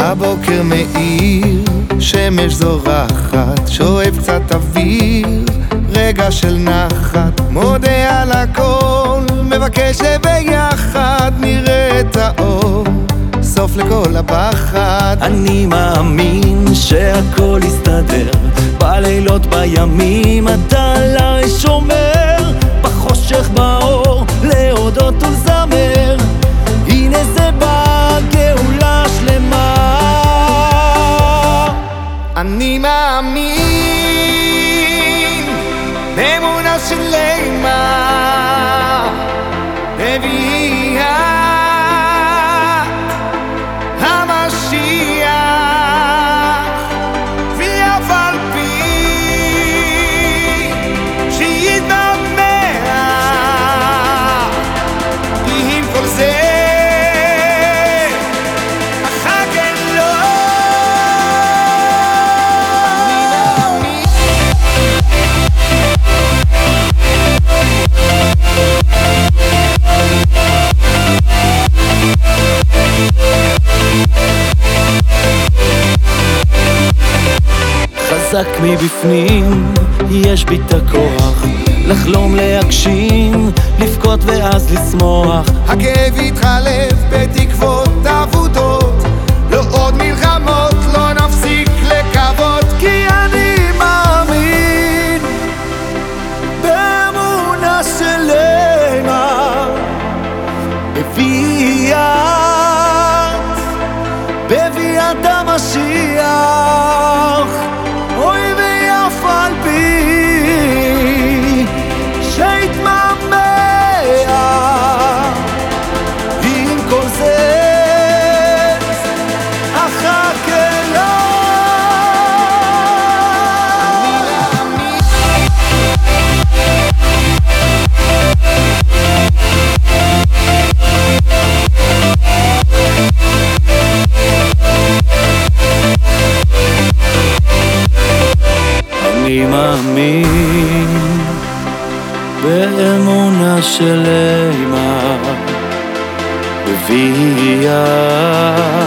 הבוקר מאיר, שמש זורחת, שואף קצת אוויר, רגע של נחת, מודה על הכל, מבקש שביחד נראה את האור, סוף לכל הפחד. אני מאמין שהכל יסתדר, בלילות בימים אתה אני מאמין באמונה של חזק מבפנים, יש בי את הכוח לחלום להגשים, לבכות ואז לשמוח. הכאב יתחלף בתקוות אבודות. לא עוד מלחמות, לא נפסיק לקוות כי אני מאמין באמונה שלמה. בביאת, בביאת המשיח אני מאמין באמונה שלמה בביאת, בביאת